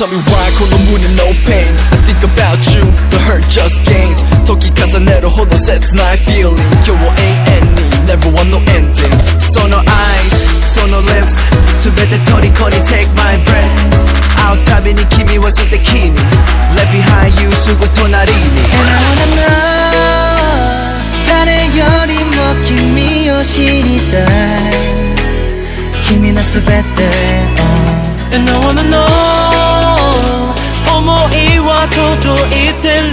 Tell me why この胸 no pain I think about you the hurt just gains 時重ねるほど切ない feeling 今日を永遠に never want no ending その eyes その lips 全て虜に take my breath 会うたびに君は素敵に Left behind you すぐ隣に And I wanna know 誰よりも君を知りたい君のすべてを And I wanna know 思いは 届いてる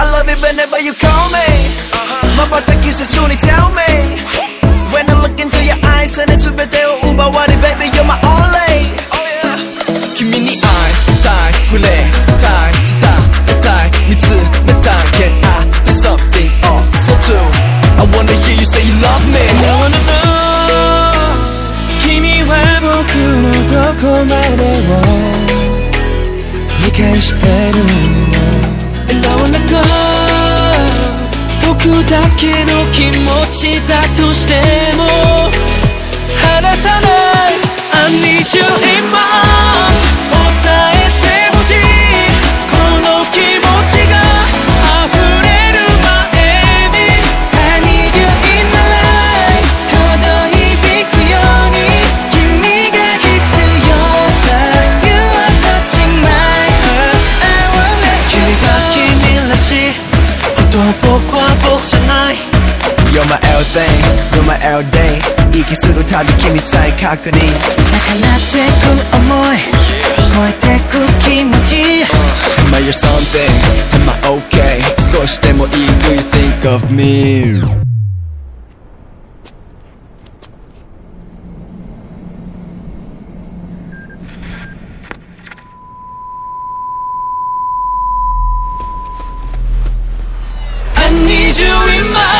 I love it whenever you call me瞬きせずに tell me When I look into your eyes それ全てを奪われ baby you're my only 君に会いたい触れたい伝えたい見つめたい Can I do something oh so true I wanna hear you say you love me I wanna know 君は僕のどこまでを理解してる だけの気持ちだとしても離さない。I need you in my You're my everyday 息するたび君再確認高鳴ってく想い超えてく気持ち Am I your something? Am I okay? 少しでもいい Do you think of me? I need you in my